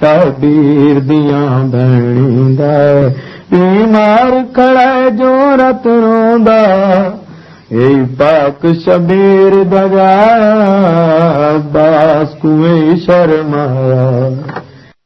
शबीर दियां भेणींदा बीमार खड़ा जो रत रोंदा। ए पाक शबीर दगा अब्बास कुएं शर्माया